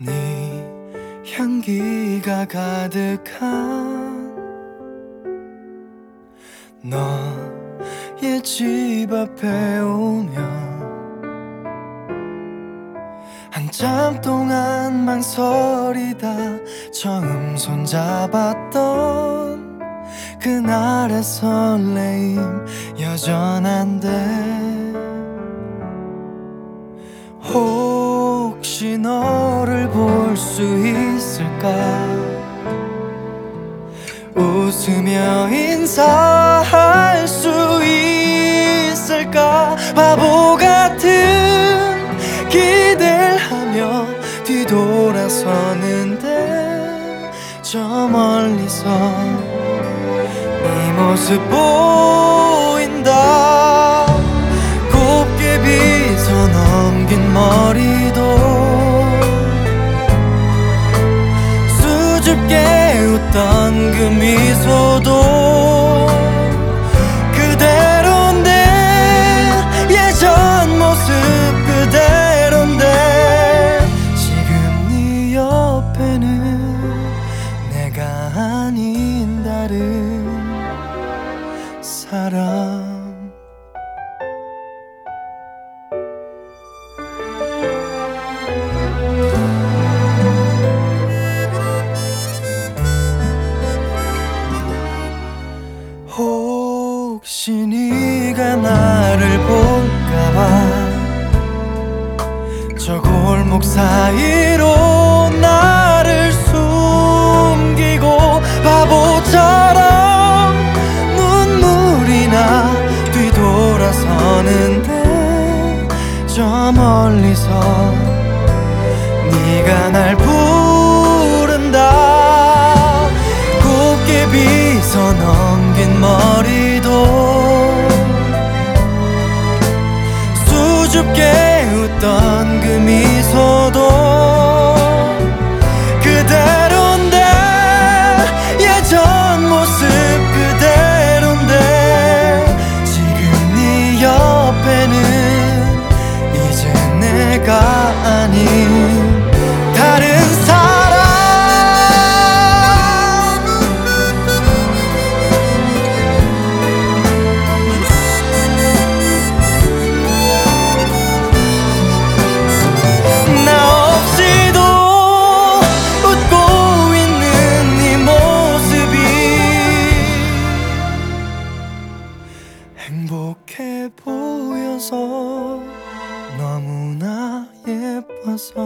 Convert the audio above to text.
네 향기가 가득한 너의 집 앞에 오면 한참 동안 망설이다. 처음 손잡았던 그날의 설레임 여전한데 혹시 볼 수 있을까? 웃으며 인사할 수 있을까? 바보 같은 기대를 하며 뒤돌아서는데 저 멀리서 네 모습 보인다. 곱게 빗어 넘긴 머리 그 미소도 그대로인데 예전 모습 그대로인데 지금 네 옆에는 내가 아닌 다른 사람 사이로 나를 숨기고 바보처럼 눈물이 나 뒤돌아서는데 저 멀리서 네가 날 부른다. 곱게 빗어 넘긴 머리도 수줍게 웃던 아 예뻐서